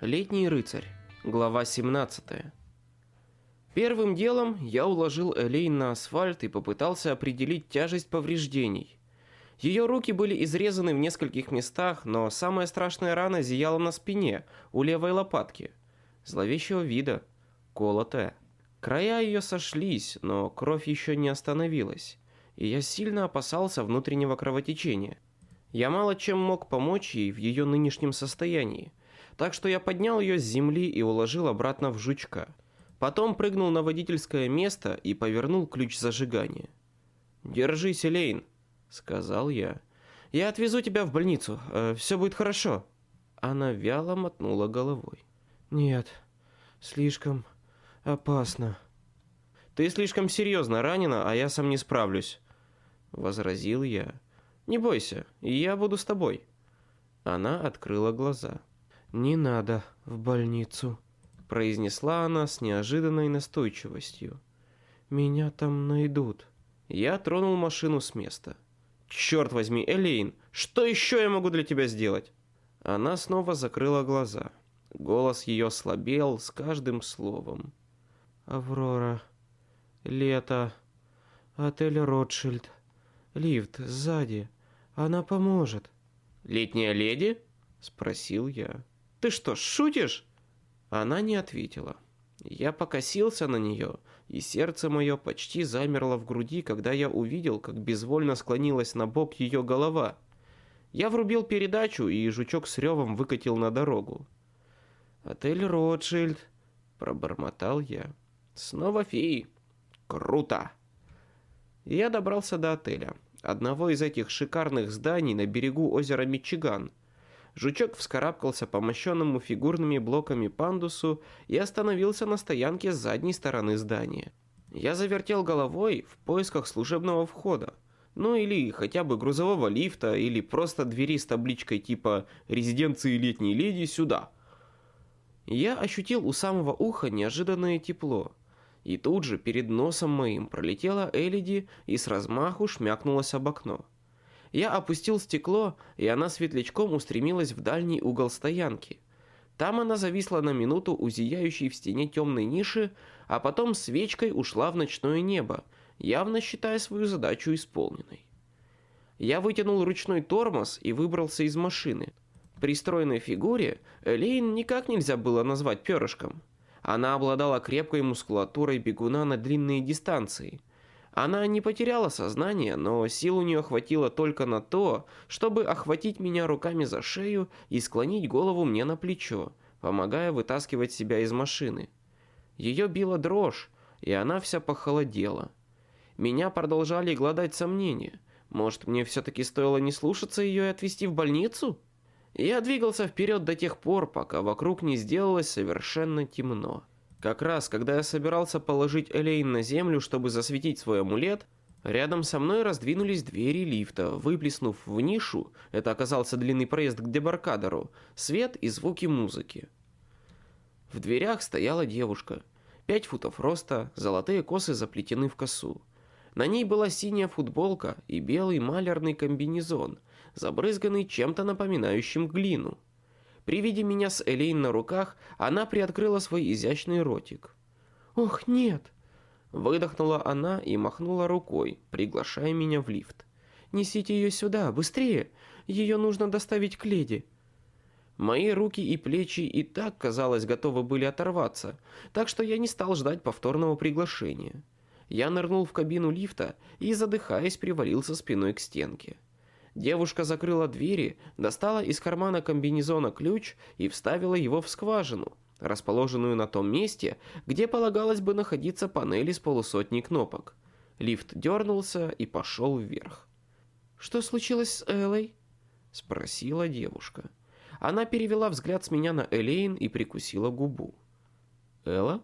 Летний рыцарь. Глава 17. Первым делом я уложил Элейн на асфальт и попытался определить тяжесть повреждений. Ее руки были изрезаны в нескольких местах, но самая страшная рана зияла на спине, у левой лопатки. Зловещего вида, колотая. Края ее сошлись, но кровь еще не остановилась, и я сильно опасался внутреннего кровотечения. Я мало чем мог помочь ей в ее нынешнем состоянии, так что я поднял ее с земли и уложил обратно в жучка. Потом прыгнул на водительское место и повернул ключ зажигания. «Держись, Элейн», — сказал я. «Я отвезу тебя в больницу, э, все будет хорошо». Она вяло мотнула головой. «Нет, слишком опасно». «Ты слишком серьезно ранена, а я сам не справлюсь», — возразил я. «Не бойся, я буду с тобой». Она открыла глаза. «Не надо в больницу», — произнесла она с неожиданной настойчивостью. «Меня там найдут». Я тронул машину с места. «Черт возьми, Элейн, что еще я могу для тебя сделать?» Она снова закрыла глаза. Голос ее слабел с каждым словом. «Аврора, лето, отель Ротшильд, лифт сзади, она поможет». «Летняя леди?» — спросил я. Ты что, шутишь?» Она не ответила. Я покосился на нее, и сердце мое почти замерло в груди, когда я увидел, как безвольно склонилась на бок ее голова. Я врубил передачу, и жучок с ревом выкатил на дорогу. «Отель Ротшильд», — пробормотал я. «Снова феи. Круто!» Я добрался до отеля, одного из этих шикарных зданий на берегу озера Мичиган — Жучок вскарабкался по мощенному фигурными блоками пандусу и остановился на стоянке с задней стороны здания. Я завертел головой в поисках служебного входа. Ну или хотя бы грузового лифта, или просто двери с табличкой типа «Резиденции летней леди сюда». Я ощутил у самого уха неожиданное тепло. И тут же перед носом моим пролетела Элиди и с размаху шмякнулась об окно. Я опустил стекло, и она светлячком устремилась в дальний угол стоянки. Там она зависла на минуту у зияющей в стене темной ниши, а потом свечкой ушла в ночное небо, явно считая свою задачу исполненной. Я вытянул ручной тормоз и выбрался из машины. При стройной фигуре Элейн никак нельзя было назвать перышком. Она обладала крепкой мускулатурой бегуна на длинные дистанции – она не потеряла сознание, но сил у нее хватило только на то, чтобы охватить меня руками за шею и склонить голову мне на плечо, помогая вытаскивать себя из машины. Ее била дрожь, и она вся похолодела. Меня продолжали гладать сомнения. Может, мне все-таки стоило не слушаться ее и отвезти в больницу? Я двигался вперед до тех пор, пока вокруг не сделалось совершенно темно. Как раз, когда я собирался положить Элейн на землю, чтобы засветить свой амулет, рядом со мной раздвинулись двери лифта, выплеснув в нишу, это оказался длинный проезд к дебаркадеру, свет и звуки музыки. В дверях стояла девушка. Пять футов роста, золотые косы заплетены в косу. На ней была синяя футболка и белый малярный комбинезон, забрызганный чем-то напоминающим глину. При виде меня с Элейн на руках, она приоткрыла свой изящный ротик. «Ох, нет!» Выдохнула она и махнула рукой, приглашая меня в лифт. «Несите ее сюда, быстрее! Ее нужно доставить к леди!» Мои руки и плечи и так, казалось, готовы были оторваться, так что я не стал ждать повторного приглашения. Я нырнул в кабину лифта и, задыхаясь, привалился спиной к стенке. Девушка закрыла двери, достала из кармана комбинезона ключ и вставила его в скважину, расположенную на том месте, где полагалось бы находиться панель из полусотни кнопок. Лифт дернулся и пошел вверх. «Что случилось с Эллой?» – спросила девушка. Она перевела взгляд с меня на Элейн и прикусила губу. «Элла?»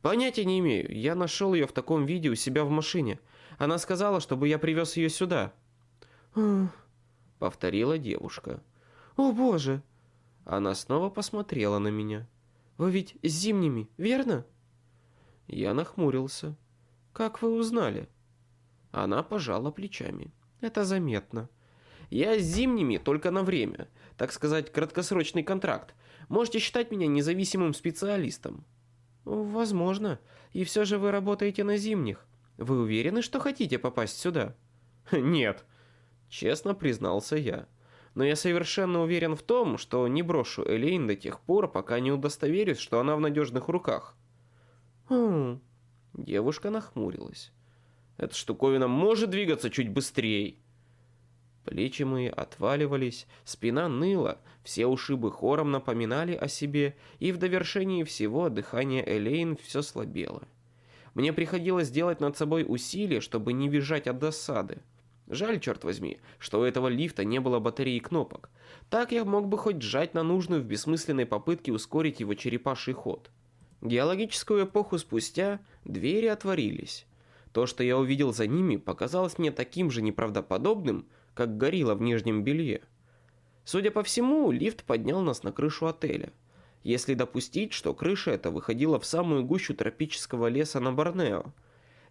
«Понятия не имею. Я нашел ее в таком виде у себя в машине. Она сказала, чтобы я привез ее сюда». Повторила девушка. «О, боже!» Она снова посмотрела на меня. «Вы ведь с зимними, верно?» Я нахмурился. «Как вы узнали?» Она пожала плечами. «Это заметно. Я с зимними только на время, так сказать, краткосрочный контракт. Можете считать меня независимым специалистом. Возможно. И все же вы работаете на зимних. Вы уверены, что хотите попасть сюда? Нет, честно признался я. Но я совершенно уверен в том, что не брошу Элейн до тех пор, пока не удостоверюсь, что она в надежных руках. Хм. Девушка нахмурилась. Эта штуковина может двигаться чуть быстрее. Плечи мои отваливались, спина ныла, все ушибы хором напоминали о себе, и в довершении всего дыхание Элейн все слабело. Мне приходилось делать над собой усилия, чтобы не визжать от досады. Жаль, черт возьми, что у этого лифта не было батареи кнопок. Так я мог бы хоть сжать на нужную в бессмысленной попытке ускорить его черепаший ход. Геологическую эпоху спустя двери отворились. То, что я увидел за ними, показалось мне таким же неправдоподобным, как горилла в нижнем белье. Судя по всему, лифт поднял нас на крышу отеля. Если допустить, что крыша эта выходила в самую гущу тропического леса на Борнео.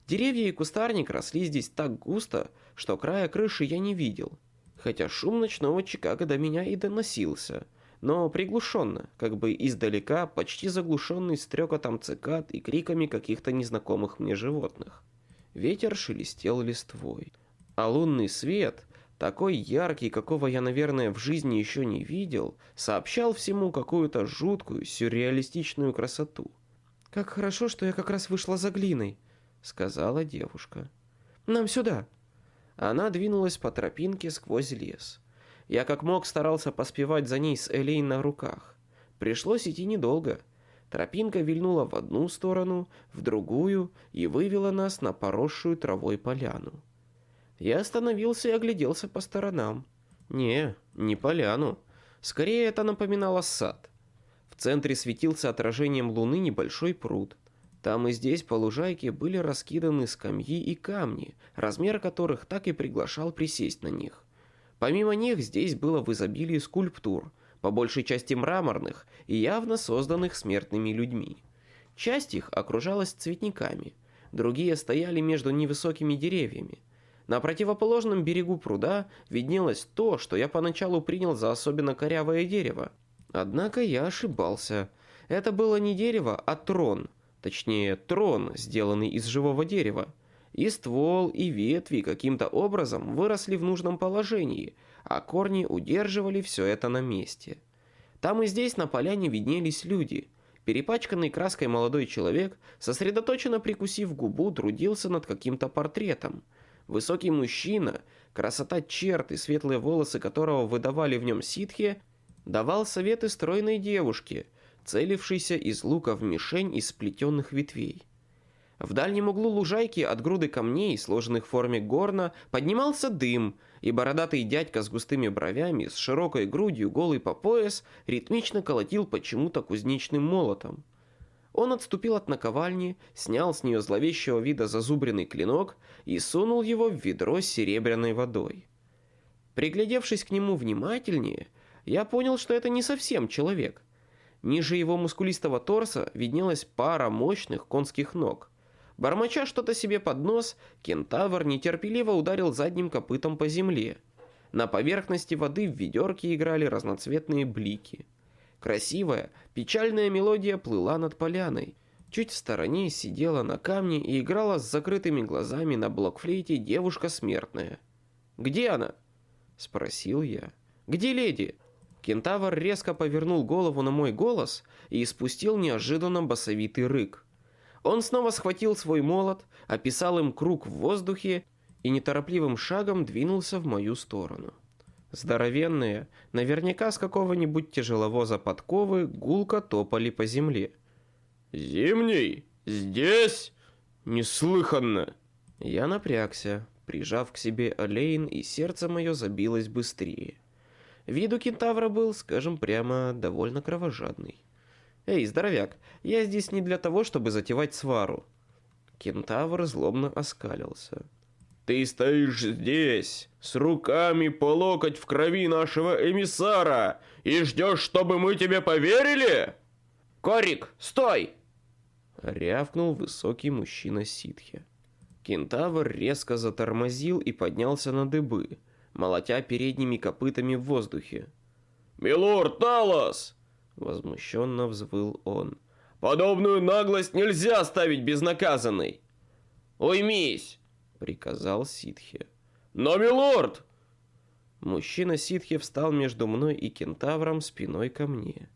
Деревья и кустарник росли здесь так густо, что края крыши я не видел. Хотя шум ночного Чикаго до меня и доносился, но приглушенно, как бы издалека, почти заглушенный стрекотом цикад и криками каких-то незнакомых мне животных. Ветер шелестел листвой, а лунный свет такой яркий, какого я, наверное, в жизни еще не видел, сообщал всему какую-то жуткую, сюрреалистичную красоту. «Как хорошо, что я как раз вышла за глиной», — сказала девушка. «Нам сюда». Она двинулась по тропинке сквозь лес. Я как мог старался поспевать за ней с Элейн на руках. Пришлось идти недолго. Тропинка вильнула в одну сторону, в другую и вывела нас на поросшую травой поляну. Я остановился и огляделся по сторонам. Не, не поляну. Скорее это напоминало сад. В центре светился отражением луны небольшой пруд. Там и здесь по лужайке были раскиданы скамьи и камни, размер которых так и приглашал присесть на них. Помимо них здесь было в изобилии скульптур, по большей части мраморных и явно созданных смертными людьми. Часть их окружалась цветниками, другие стояли между невысокими деревьями. На противоположном берегу пруда виднелось то, что я поначалу принял за особенно корявое дерево. Однако я ошибался. Это было не дерево, а трон. Точнее, трон, сделанный из живого дерева. И ствол, и ветви каким-то образом выросли в нужном положении, а корни удерживали все это на месте. Там и здесь на поляне виднелись люди. Перепачканный краской молодой человек, сосредоточенно прикусив губу, трудился над каким-то портретом – Высокий мужчина, красота черт и светлые волосы которого выдавали в нем ситхи, давал советы стройной девушке, целившейся из лука в мишень из сплетенных ветвей. В дальнем углу лужайки от груды камней, сложенных в форме горна, поднимался дым, и бородатый дядька с густыми бровями, с широкой грудью, голый по пояс, ритмично колотил почему-то кузнечным молотом. Он отступил от наковальни, снял с нее зловещего вида зазубренный клинок и сунул его в ведро с серебряной водой. Приглядевшись к нему внимательнее, я понял, что это не совсем человек. Ниже его мускулистого торса виднелась пара мощных конских ног. Бормоча что-то себе под нос, кентавр нетерпеливо ударил задним копытом по земле. На поверхности воды в ведерке играли разноцветные блики. Красивая, печальная мелодия плыла над поляной. Чуть в стороне сидела на камне и играла с закрытыми глазами на блокфлейте девушка смертная. «Где она?» – спросил я. «Где леди?» Кентавр резко повернул голову на мой голос и испустил неожиданно басовитый рык. Он снова схватил свой молот, описал им круг в воздухе и неторопливым шагом двинулся в мою сторону. Здоровенные, наверняка с какого-нибудь тяжеловоза подковы, гулко топали по земле. «Зимний? Здесь? Неслыханно!» Я напрягся, прижав к себе Олейн, и сердце мое забилось быстрее. Вид у кентавра был, скажем прямо, довольно кровожадный. «Эй, здоровяк, я здесь не для того, чтобы затевать свару». Кентавр злобно оскалился. Ты стоишь здесь, с руками по локоть в крови нашего эмиссара, и ждешь, чтобы мы тебе поверили? Корик, стой! Рявкнул высокий мужчина ситхи. Кентавр резко затормозил и поднялся на дыбы. Молотя передними копытами в воздухе. «Милорд Талос!» — возмущенно взвыл он. «Подобную наглость нельзя оставить безнаказанной!» «Уймись!» — приказал Ситхи. «Но, милорд!» Мужчина Ситхи встал между мной и кентавром спиной ко мне.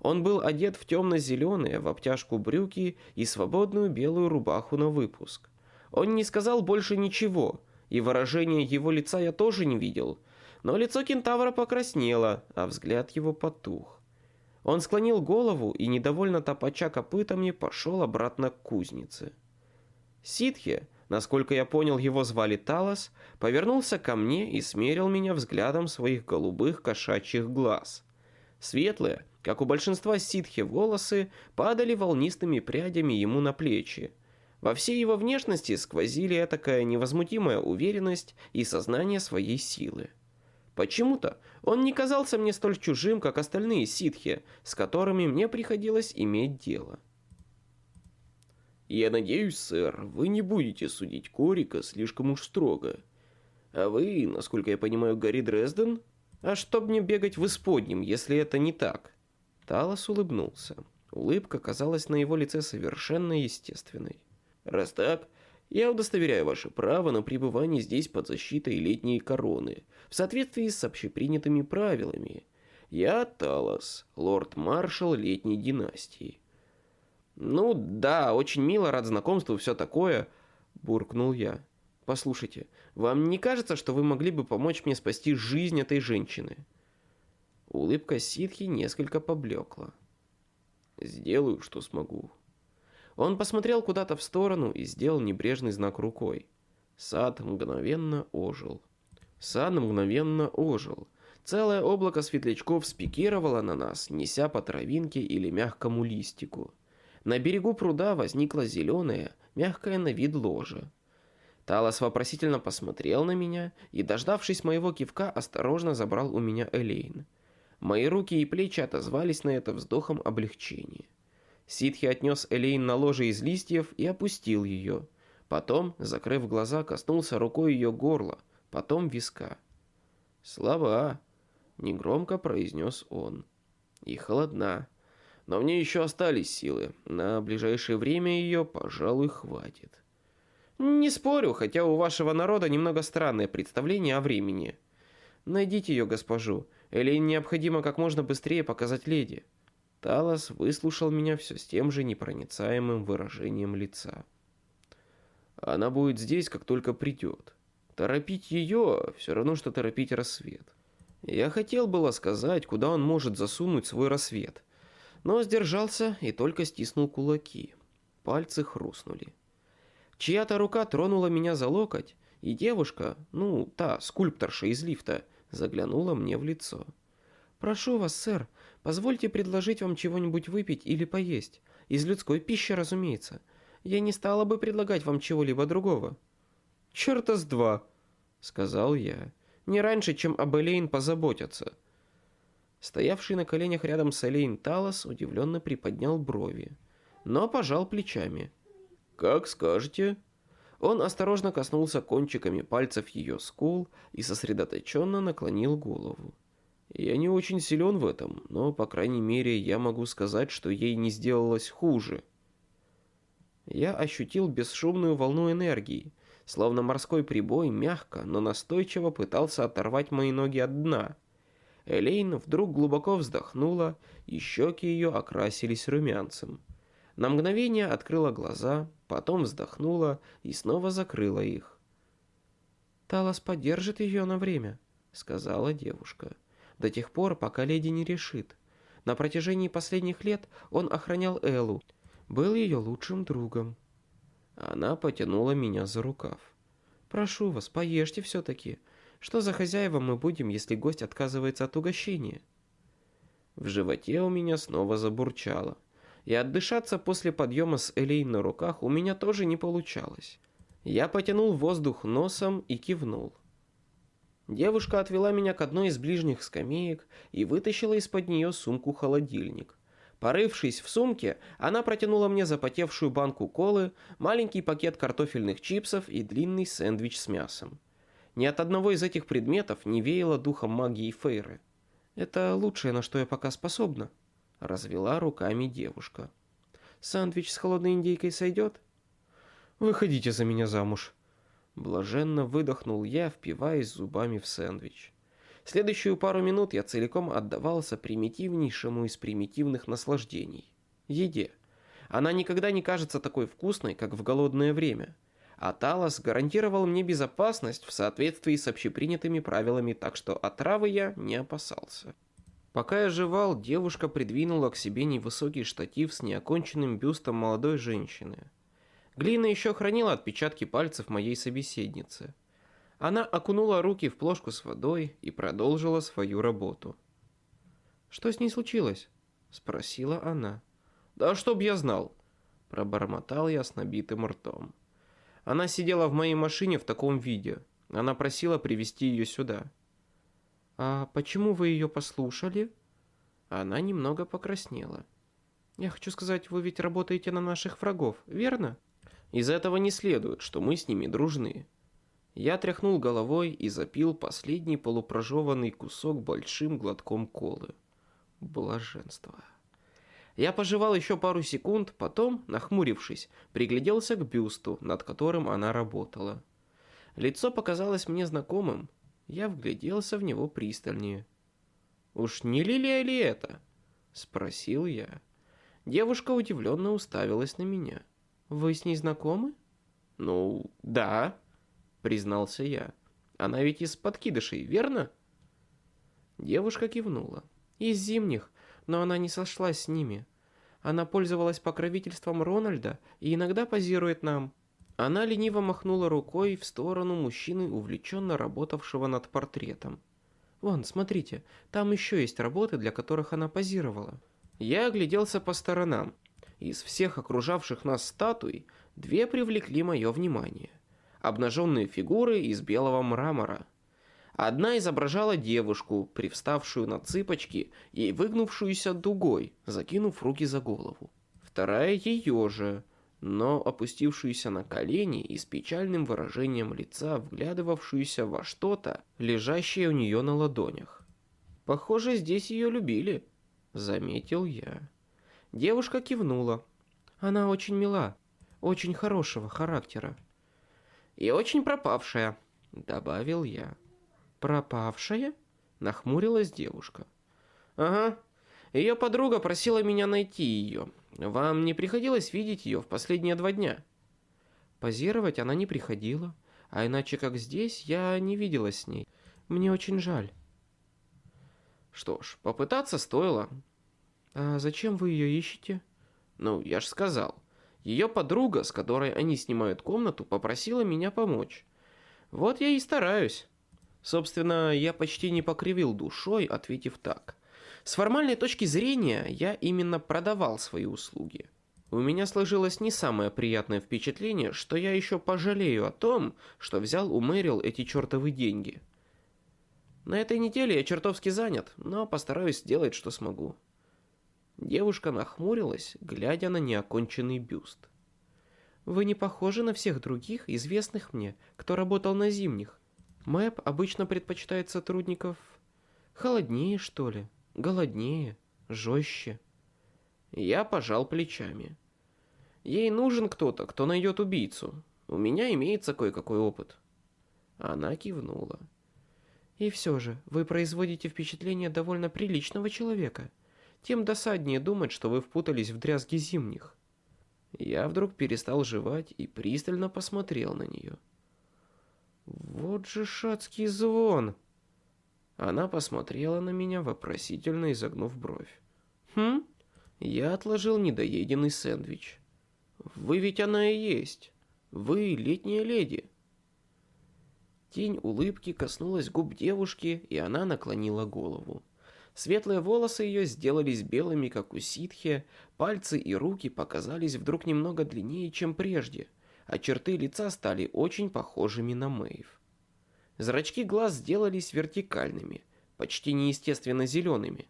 Он был одет в темно-зеленые, в обтяжку брюки и свободную белую рубаху на выпуск. Он не сказал больше ничего, и выражение его лица я тоже не видел, но лицо кентавра покраснело, а взгляд его потух. Он склонил голову и, недовольно топача копытами, пошел обратно к кузнице. Ситхе, насколько я понял, его звали Талос, повернулся ко мне и смерил меня взглядом своих голубых кошачьих глаз. Светлые, как у большинства ситхи волосы, падали волнистыми прядями ему на плечи, во всей его внешности сквозили такая невозмутимая уверенность и сознание своей силы. Почему-то он не казался мне столь чужим, как остальные ситхи, с которыми мне приходилось иметь дело. «Я надеюсь, сэр, вы не будете судить Корика слишком уж строго. А вы, насколько я понимаю, Гарри Дрезден? А чтоб мне бегать в исподнем, если это не так?» Талос улыбнулся. Улыбка казалась на его лице совершенно естественной. Раз так, я удостоверяю ваше право на пребывание здесь под защитой летней короны, в соответствии с общепринятыми правилами. Я Талос, лорд-маршал летней династии. Ну да, очень мило, рад знакомству, все такое, буркнул я. Послушайте, вам не кажется, что вы могли бы помочь мне спасти жизнь этой женщины? Улыбка ситхи несколько поблекла. Сделаю, что смогу. Он посмотрел куда-то в сторону и сделал небрежный знак рукой. Сад мгновенно ожил. Сад мгновенно ожил. Целое облако светлячков спикировало на нас, неся по травинке или мягкому листику. На берегу пруда возникла зеленая, мягкая на вид ложа. Талос вопросительно посмотрел на меня и, дождавшись моего кивка, осторожно забрал у меня Элейн. Мои руки и плечи отозвались на это вздохом облегчения. Ситхи отнес Элейн на ложе из листьев и опустил ее. Потом, закрыв глаза, коснулся рукой ее горла, потом виска. «Слова!» — негромко произнес он. «И холодна. Но мне еще остались силы. На ближайшее время ее, пожалуй, хватит». «Не спорю, хотя у вашего народа немного странное представление о времени. Найдите ее, госпожу. Элейн необходимо как можно быстрее показать леди». Талос выслушал меня все с тем же непроницаемым выражением лица. Она будет здесь, как только придет. Торопить ее все равно, что торопить рассвет. Я хотел было сказать, куда он может засунуть свой рассвет, но сдержался и только стиснул кулаки. Пальцы хрустнули. Чья-то рука тронула меня за локоть, и девушка, ну, та скульпторша из лифта, заглянула мне в лицо. «Прошу вас, сэр, позвольте предложить вам чего-нибудь выпить или поесть. Из людской пищи, разумеется. Я не стала бы предлагать вам чего-либо другого». «Черта с два», — сказал я. «Не раньше, чем об Элейн позаботятся». Стоявший на коленях рядом с Элейн Талос удивленно приподнял брови, но пожал плечами. «Как скажете». Он осторожно коснулся кончиками пальцев ее скул и сосредоточенно наклонил голову. Я не очень силен в этом, но, по крайней мере, я могу сказать, что ей не сделалось хуже. Я ощутил бесшумную волну энергии, словно морской прибой мягко, но настойчиво пытался оторвать мои ноги от дна. Элейн вдруг глубоко вздохнула, и щеки ее окрасились румянцем. На мгновение открыла глаза, потом вздохнула и снова закрыла их. «Талос поддержит ее на время», — сказала девушка до тех пор, пока леди не решит. На протяжении последних лет он охранял Эллу, был ее лучшим другом. Она потянула меня за рукав. «Прошу вас, поешьте все-таки. Что за хозяева мы будем, если гость отказывается от угощения?» В животе у меня снова забурчало. И отдышаться после подъема с Элей на руках у меня тоже не получалось. Я потянул воздух носом и кивнул. Девушка отвела меня к одной из ближних скамеек и вытащила из-под нее сумку-холодильник. Порывшись в сумке, она протянула мне запотевшую банку колы, маленький пакет картофельных чипсов и длинный сэндвич с мясом. Ни от одного из этих предметов не веяло духом магии Фейры. «Это лучшее, на что я пока способна», — развела руками девушка. «Сэндвич с холодной индейкой сойдет?» «Выходите за меня замуж», — блаженно выдохнул я, впиваясь зубами в сэндвич. Следующую пару минут я целиком отдавался примитивнейшему из примитивных наслаждений – еде. Она никогда не кажется такой вкусной, как в голодное время – а Талос гарантировал мне безопасность в соответствии с общепринятыми правилами, так что отравы я не опасался. Пока я жевал, девушка придвинула к себе невысокий штатив с неоконченным бюстом молодой женщины. Глина еще хранила отпечатки пальцев моей собеседницы. Она окунула руки в плошку с водой и продолжила свою работу. «Что с ней случилось?» – спросила она. «Да чтоб я знал!» – пробормотал я с набитым ртом. Она сидела в моей машине в таком виде. Она просила привести ее сюда. «А почему вы ее послушали?» Она немного покраснела. «Я хочу сказать, вы ведь работаете на наших врагов, верно?» «Из этого не следует, что мы с ними дружны». Я тряхнул головой и запил последний полупрожеванный кусок большим глотком колы. Блаженство. Я пожевал еще пару секунд, потом, нахмурившись, пригляделся к бюсту, над которым она работала. Лицо показалось мне знакомым. Я вгляделся в него пристальнее. «Уж не Лилия ли это?» — спросил я. Девушка удивленно уставилась на меня. «Вы с ней знакомы?» «Ну, да», — признался я. «Она ведь из подкидышей, верно?» Девушка кивнула. «Из зимних но она не сошлась с ними. Она пользовалась покровительством Рональда и иногда позирует нам. Она лениво махнула рукой в сторону мужчины, увлеченно работавшего над портретом. «Вон, смотрите, там еще есть работы, для которых она позировала». Я огляделся по сторонам. Из всех окружавших нас статуй две привлекли мое внимание. Обнаженные фигуры из белого мрамора – Одна изображала девушку, привставшую на цыпочки и выгнувшуюся дугой, закинув руки за голову. Вторая ее же, но опустившуюся на колени и с печальным выражением лица, вглядывавшуюся во что-то, лежащее у нее на ладонях. «Похоже, здесь ее любили», — заметил я. Девушка кивнула. «Она очень мила, очень хорошего характера». «И очень пропавшая», — добавил я. «Пропавшая?» – нахмурилась девушка. «Ага. Ее подруга просила меня найти ее. Вам не приходилось видеть ее в последние два дня?» Позировать она не приходила, а иначе как здесь я не виделась с ней. Мне очень жаль. Что ж, попытаться стоило. А зачем вы ее ищете? Ну, я ж сказал. Ее подруга, с которой они снимают комнату, попросила меня помочь. Вот я и стараюсь. Собственно, я почти не покривил душой, ответив так. С формальной точки зрения, я именно продавал свои услуги. У меня сложилось не самое приятное впечатление, что я еще пожалею о том, что взял у Мэрил эти чертовы деньги. На этой неделе я чертовски занят, но постараюсь сделать, что смогу. Девушка нахмурилась, глядя на неоконченный бюст. «Вы не похожи на всех других, известных мне, кто работал на зимних. Мэп обычно предпочитает сотрудников холоднее, что ли, голоднее, жестче. Я пожал плечами. Ей нужен кто-то, кто найдет убийцу. У меня имеется кое-какой опыт. Она кивнула. И все же, вы производите впечатление довольно приличного человека. Тем досаднее думать, что вы впутались в дрязги зимних. Я вдруг перестал жевать и пристально посмотрел на нее. Вот же шацкий звон. Она посмотрела на меня, вопросительно изогнув бровь. Хм? Я отложил недоеденный сэндвич. Вы ведь она и есть. Вы летняя леди. Тень улыбки коснулась губ девушки, и она наклонила голову. Светлые волосы ее сделались белыми, как у ситхи, пальцы и руки показались вдруг немного длиннее, чем прежде – а черты лица стали очень похожими на Мэйв. Зрачки глаз сделались вертикальными, почти неестественно зелеными.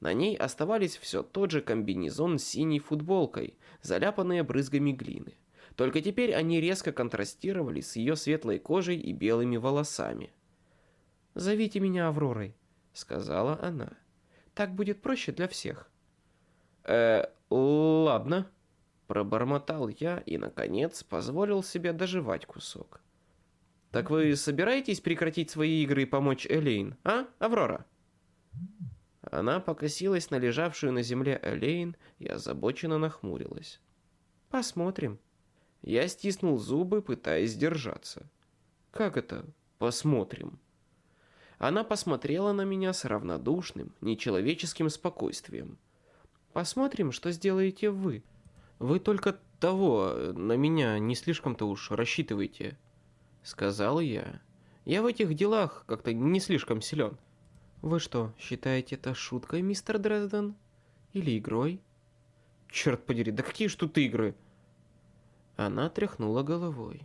На ней оставались все тот же комбинезон с синей футболкой, заляпанные брызгами глины. Только теперь они резко контрастировали с ее светлой кожей и белыми волосами. «Зовите меня Авророй», — сказала она. «Так будет проще для всех». «Э, ладно», — пробормотал я и, наконец, позволил себе доживать кусок. «Так вы собираетесь прекратить свои игры и помочь Элейн, а, Аврора?» Она покосилась на лежавшую на земле Элейн и озабоченно нахмурилась. «Посмотрим». Я стиснул зубы, пытаясь держаться. «Как это? Посмотрим?» Она посмотрела на меня с равнодушным, нечеловеческим спокойствием. «Посмотрим, что сделаете вы. Вы только того, на меня не слишком-то уж рассчитывайте», — сказал я. «Я в этих делах как-то не слишком силен». «Вы что, считаете это шуткой, мистер Дрезден? Или игрой?» «Черт подери, да какие ж тут игры?» Она тряхнула головой.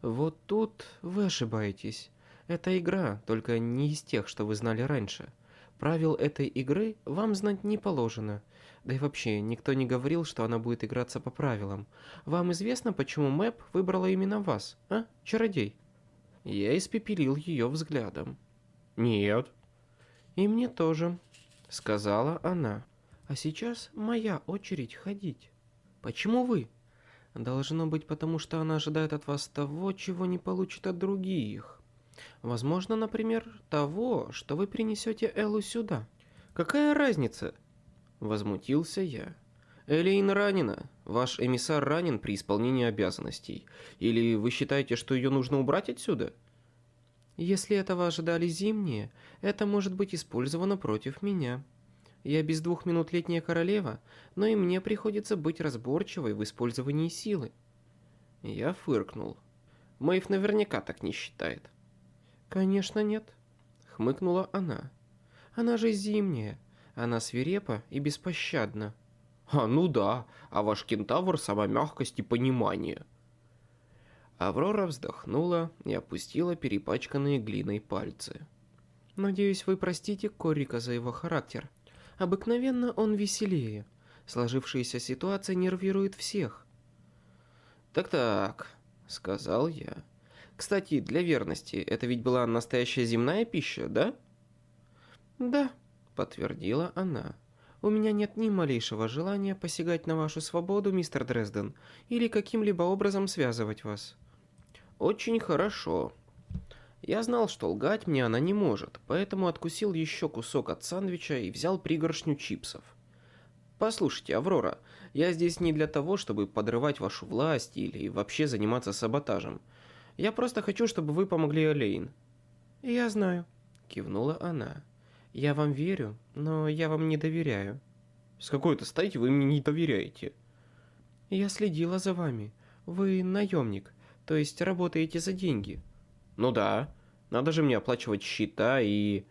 «Вот тут вы ошибаетесь. Это игра, только не из тех, что вы знали раньше. Правил этой игры вам знать не положено. Да и вообще, никто не говорил, что она будет играться по правилам. Вам известно, почему Мэп выбрала именно вас, а, чародей?» Я испепелил ее взглядом. «Нет». «И мне тоже», — сказала она. «А сейчас моя очередь ходить. Почему вы?» Должно быть, потому что она ожидает от вас того, чего не получит от других. Возможно, например, того, что вы принесете Эллу сюда. Какая разница? Возмутился я. Элейн ранена. Ваш эмиссар ранен при исполнении обязанностей. Или вы считаете, что ее нужно убрать отсюда? Если этого ожидали зимние, это может быть использовано против меня. Я без двух минут летняя королева, но и мне приходится быть разборчивой в использовании силы. Я фыркнул. Мэйв наверняка так не считает. Конечно, нет, хмыкнула она. Она же зимняя. Она свирепа и беспощадна. А, ну да, а ваш кентавр сама мягкость и понимание. Аврора вздохнула и опустила перепачканные глиной пальцы. Надеюсь, вы простите Корика за его характер. Обыкновенно он веселее. Сложившаяся ситуация нервирует всех. «Так-так», — сказал я. «Кстати, для верности, это ведь была настоящая земная пища, да?» «Да», — подтвердила она. «У меня нет ни малейшего желания посягать на вашу свободу, мистер Дрезден, или каким-либо образом связывать вас». «Очень хорошо», я знал, что лгать мне она не может, поэтому откусил еще кусок от сандвича и взял пригоршню чипсов. Послушайте, Аврора, я здесь не для того, чтобы подрывать вашу власть или вообще заниматься саботажем. Я просто хочу, чтобы вы помогли Олейн. Я знаю, кивнула она. Я вам верю, но я вам не доверяю. С какой-то стати вы мне не доверяете? Я следила за вами. Вы наемник, то есть работаете за деньги. «Ну да, надо же мне оплачивать счета и...»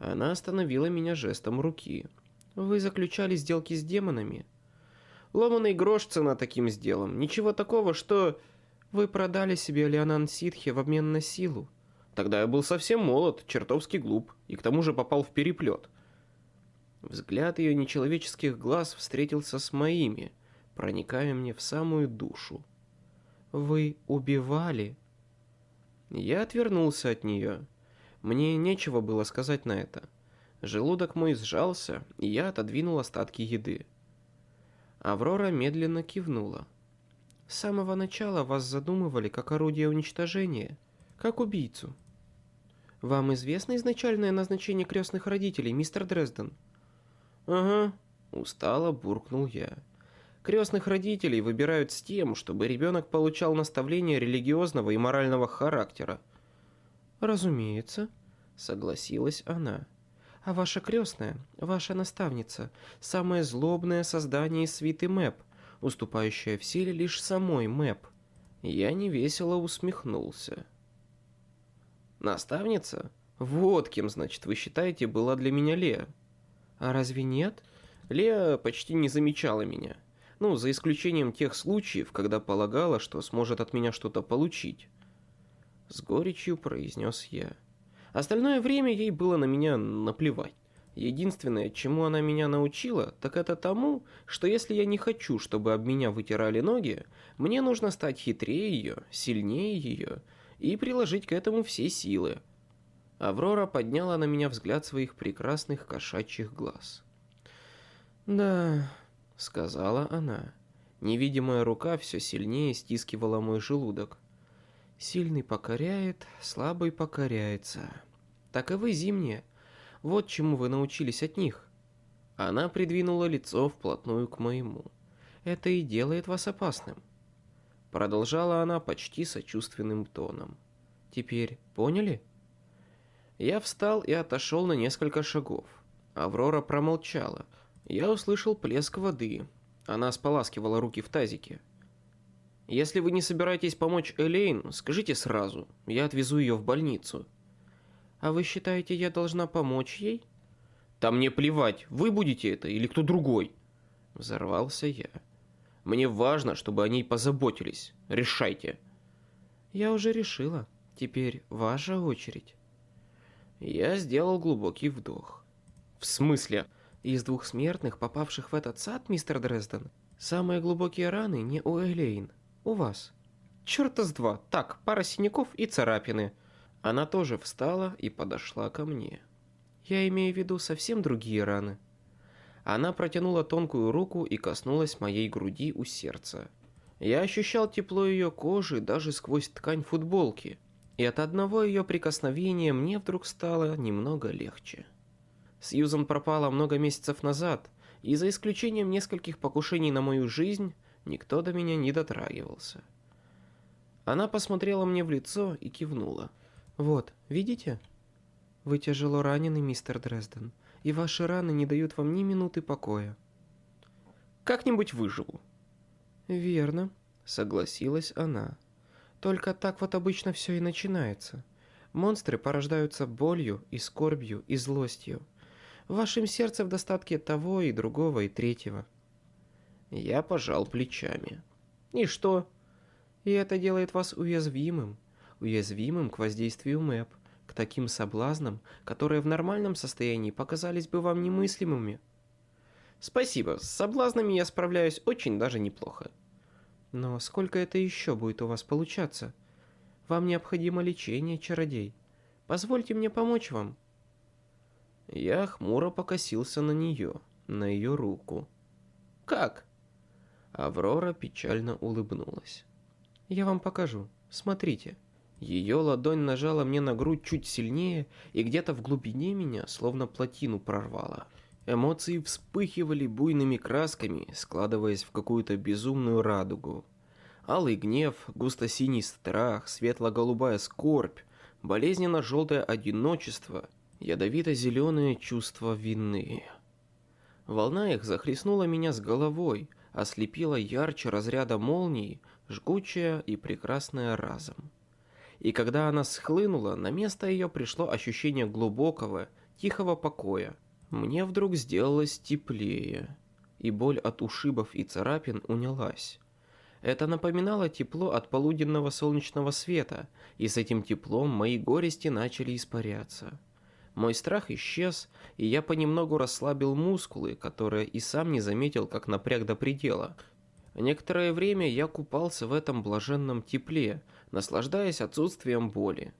Она остановила меня жестом руки. «Вы заключали сделки с демонами?» «Ломаный грош цена таким сделом. Ничего такого, что...» «Вы продали себе Леонан Ситхи в обмен на силу?» «Тогда я был совсем молод, чертовски глуп, и к тому же попал в переплет». Взгляд ее нечеловеческих глаз встретился с моими, проникая мне в самую душу. «Вы убивали?» Я отвернулся от нее. Мне нечего было сказать на это. Желудок мой сжался, и я отодвинул остатки еды. Аврора медленно кивнула. С самого начала вас задумывали как орудие уничтожения, как убийцу. Вам известно изначальное назначение крестных родителей, мистер Дрезден? Ага, устало буркнул я. Крестных родителей выбирают с тем, чтобы ребенок получал наставления религиозного и морального характера. «Разумеется», — согласилась она. «А ваша крестная, ваша наставница, самое злобное создание из свиты Мэп, уступающее в силе лишь самой Мэп». Я невесело усмехнулся. «Наставница? Вот кем, значит, вы считаете, была для меня Лея?» «А разве нет?» Лея почти не замечала меня. Ну, за исключением тех случаев, когда полагала, что сможет от меня что-то получить. С горечью произнес я. Остальное время ей было на меня наплевать. Единственное, чему она меня научила, так это тому, что если я не хочу, чтобы об меня вытирали ноги, мне нужно стать хитрее ее, сильнее ее и приложить к этому все силы. Аврора подняла на меня взгляд своих прекрасных кошачьих глаз. «Да», — сказала она. Невидимая рука все сильнее стискивала мой желудок. «Сильный покоряет, слабый покоряется. Таковы зимние. Вот чему вы научились от них». Она придвинула лицо вплотную к моему. «Это и делает вас опасным». Продолжала она почти сочувственным тоном. «Теперь поняли?» Я встал и отошел на несколько шагов. Аврора промолчала. Я услышал плеск воды, она споласкивала руки в тазике. «Если вы не собираетесь помочь Элейн, скажите сразу. Я отвезу ее в больницу». «А вы считаете, я должна помочь ей?» «Да мне плевать, вы будете это или кто другой». Взорвался я. «Мне важно, чтобы о ней позаботились. Решайте». «Я уже решила. Теперь ваша очередь». Я сделал глубокий вдох. «В смысле?» Из двух смертных, попавших в этот сад, мистер Дрезден, самые глубокие раны не у Элейн, у вас. Чёрта с два. Так, пара синяков и царапины. Она тоже встала и подошла ко мне. Я имею в виду совсем другие раны. Она протянула тонкую руку и коснулась моей груди у сердца. Я ощущал тепло ее кожи даже сквозь ткань футболки, и от одного ее прикосновения мне вдруг стало немного легче. Сьюзан пропала много месяцев назад, и за исключением нескольких покушений на мою жизнь, никто до меня не дотрагивался. Она посмотрела мне в лицо и кивнула. «Вот, видите? Вы тяжело ранены, мистер Дрезден, и ваши раны не дают вам ни минуты покоя». «Как-нибудь выживу». «Верно», — согласилась она. «Только так вот обычно все и начинается. Монстры порождаются болью и скорбью и злостью. В вашем сердце в достатке того и другого и третьего. Я пожал плечами. И что? И это делает вас уязвимым. Уязвимым к воздействию МЭП, к таким соблазнам, которые в нормальном состоянии показались бы вам немыслимыми. Спасибо, с соблазнами я справляюсь очень даже неплохо. Но сколько это еще будет у вас получаться? Вам необходимо лечение, чародей. Позвольте мне помочь вам. Я хмуро покосился на нее, на ее руку. «Как?» Аврора печально улыбнулась. «Я вам покажу. Смотрите». Ее ладонь нажала мне на грудь чуть сильнее, и где-то в глубине меня словно плотину прорвала. Эмоции вспыхивали буйными красками, складываясь в какую-то безумную радугу. Алый гнев, густо-синий страх, светло-голубая скорбь, болезненно-желтое одиночество — ядовито-зеленые чувства вины. Волна их захлестнула меня с головой, ослепила ярче разряда молний, жгучая и прекрасная разом. И когда она схлынула, на место ее пришло ощущение глубокого, тихого покоя. Мне вдруг сделалось теплее, и боль от ушибов и царапин унялась. Это напоминало тепло от полуденного солнечного света, и с этим теплом мои горести начали испаряться. Мой страх исчез, и я понемногу расслабил мускулы, которые и сам не заметил, как напряг до предела. Некоторое время я купался в этом блаженном тепле, наслаждаясь отсутствием боли.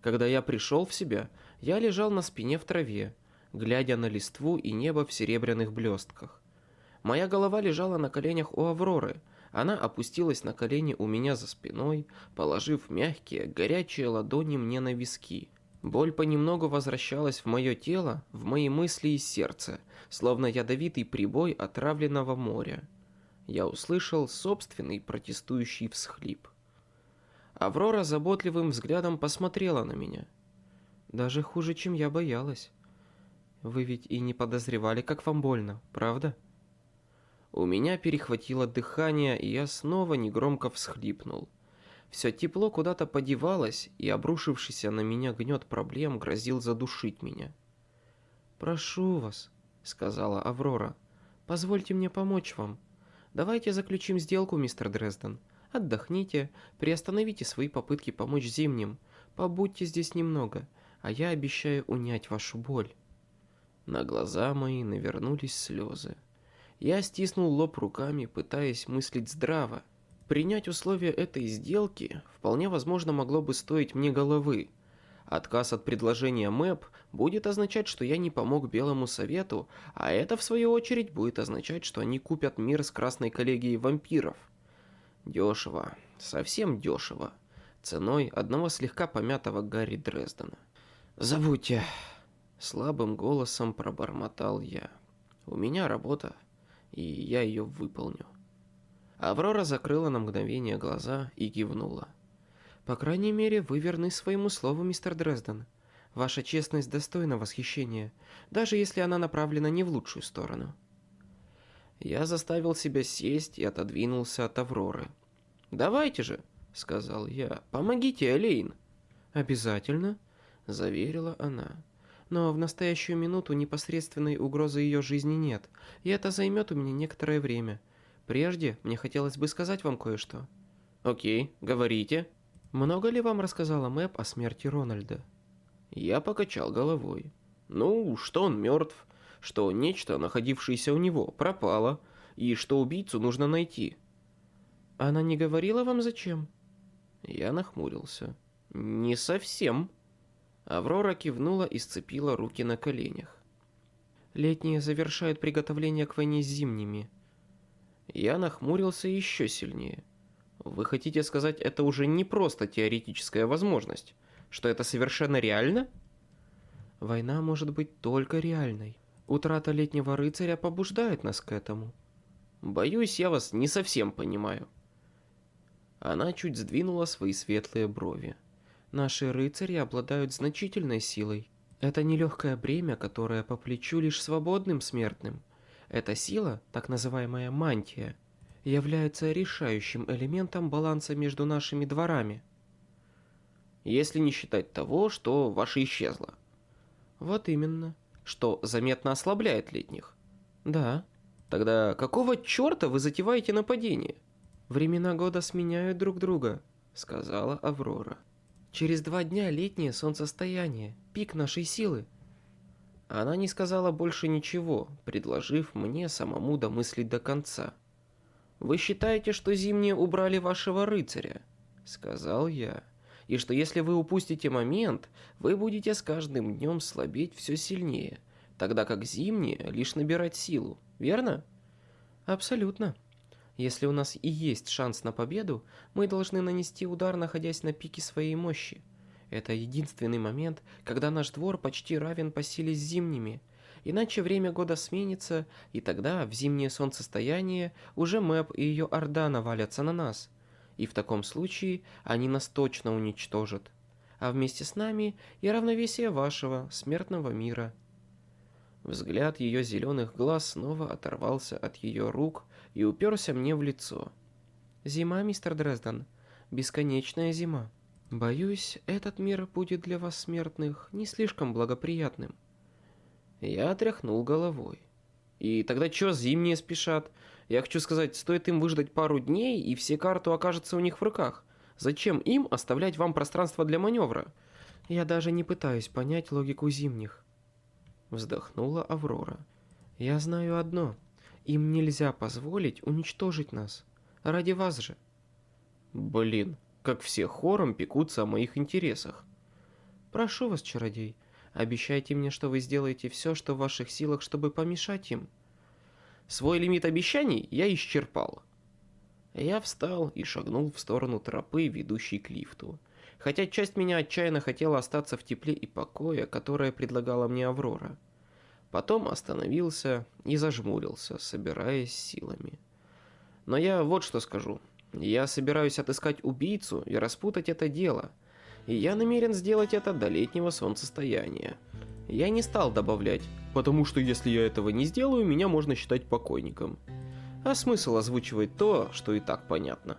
Когда я пришел в себя, я лежал на спине в траве, глядя на листву и небо в серебряных блестках. Моя голова лежала на коленях у Авроры. Она опустилась на колени у меня за спиной, положив мягкие, горячие ладони мне на виски – Боль понемногу возвращалась в мое тело, в мои мысли и сердце, словно ядовитый прибой отравленного моря. Я услышал собственный протестующий всхлип. Аврора заботливым взглядом посмотрела на меня. Даже хуже, чем я боялась. Вы ведь и не подозревали, как вам больно, правда? У меня перехватило дыхание, и я снова негромко всхлипнул. Все тепло куда-то подевалось, и обрушившийся на меня гнет проблем грозил задушить меня. «Прошу вас», — сказала Аврора, — «позвольте мне помочь вам. Давайте заключим сделку, мистер Дрезден. Отдохните, приостановите свои попытки помочь зимним. Побудьте здесь немного, а я обещаю унять вашу боль». На глаза мои навернулись слезы. Я стиснул лоб руками, пытаясь мыслить здраво. Принять условия этой сделки вполне возможно могло бы стоить мне головы. Отказ от предложения МЭП будет означать, что я не помог Белому Совету, а это, в свою очередь, будет означать, что они купят мир с Красной коллегией вампиров. Дешево. Совсем дешево. Ценой одного слегка помятого Гарри Дрездена. «Забудьте!» Слабым голосом пробормотал я. «У меня работа, и я ее выполню». Аврора закрыла на мгновение глаза и кивнула. «По крайней мере, вы верны своему слову, мистер Дрезден. Ваша честность достойна восхищения, даже если она направлена не в лучшую сторону». Я заставил себя сесть и отодвинулся от Авроры. «Давайте же», — сказал я, — «помогите, Элейн». «Обязательно», — заверила она. «Но в настоящую минуту непосредственной угрозы ее жизни нет, и это займет у меня некоторое время. Прежде мне хотелось бы сказать вам кое-что». «Окей, говорите». «Много ли вам рассказала Мэп о смерти Рональда?» Я покачал головой. «Ну, что он мертв, что нечто, находившееся у него, пропало, и что убийцу нужно найти». «Она не говорила вам зачем?» Я нахмурился. «Не совсем». Аврора кивнула и сцепила руки на коленях. «Летние завершают приготовление к войне с зимними». Я нахмурился еще сильнее. Вы хотите сказать, это уже не просто теоретическая возможность, что это совершенно реально? Война может быть только реальной. Утрата летнего рыцаря побуждает нас к этому. Боюсь, я вас не совсем понимаю. Она чуть сдвинула свои светлые брови. Наши рыцари обладают значительной силой. Это нелегкое бремя, которое по плечу лишь свободным смертным. Эта сила, так называемая мантия – является решающим элементом баланса между нашими дворами. Если не считать того, что ваше исчезло. Вот именно. Что заметно ослабляет летних. Да. Тогда какого черта вы затеваете нападение? Времена года сменяют друг друга, сказала Аврора. Через два дня летнее солнцестояние, пик нашей силы. Она не сказала больше ничего, предложив мне самому домыслить до конца. «Вы считаете, что зимние убрали вашего рыцаря?» — сказал я. «И что если вы упустите момент, вы будете с каждым днем слабеть все сильнее, тогда как зимние лишь набирать силу, верно?» «Абсолютно. Если у нас и есть шанс на победу, мы должны нанести удар, находясь на пике своей мощи. Это единственный момент, когда наш двор почти равен по силе с зимними — Иначе время года сменится, и тогда в зимнее солнцестояние уже Мэп и ее Орда навалятся на нас. И в таком случае они нас точно уничтожат. А вместе с нами и равновесие вашего смертного мира. Взгляд ее зеленых глаз снова оторвался от ее рук и уперся мне в лицо. «Зима, мистер Дрезден. Бесконечная зима. Боюсь, этот мир будет для вас, смертных, не слишком благоприятным». Я отряхнул головой. И тогда чё зимние спешат? Я хочу сказать, стоит им выждать пару дней, и все карты окажутся у них в руках. Зачем им оставлять вам пространство для маневра? Я даже не пытаюсь понять логику зимних. Вздохнула Аврора. Я знаю одно. Им нельзя позволить уничтожить нас. Ради вас же. Блин, как все хором пекутся о моих интересах. Прошу вас, чародей, Обещайте мне, что вы сделаете все, что в ваших силах, чтобы помешать им. Свой лимит обещаний я исчерпал. Я встал и шагнул в сторону тропы, ведущей к лифту. Хотя часть меня отчаянно хотела остаться в тепле и покое, которое предлагала мне Аврора. Потом остановился и зажмурился, собираясь силами. Но я вот что скажу. Я собираюсь отыскать убийцу и распутать это дело – и я намерен сделать это до летнего солнцестояния. Я не стал добавлять, потому что если я этого не сделаю, меня можно считать покойником. А смысл озвучивать то, что и так понятно.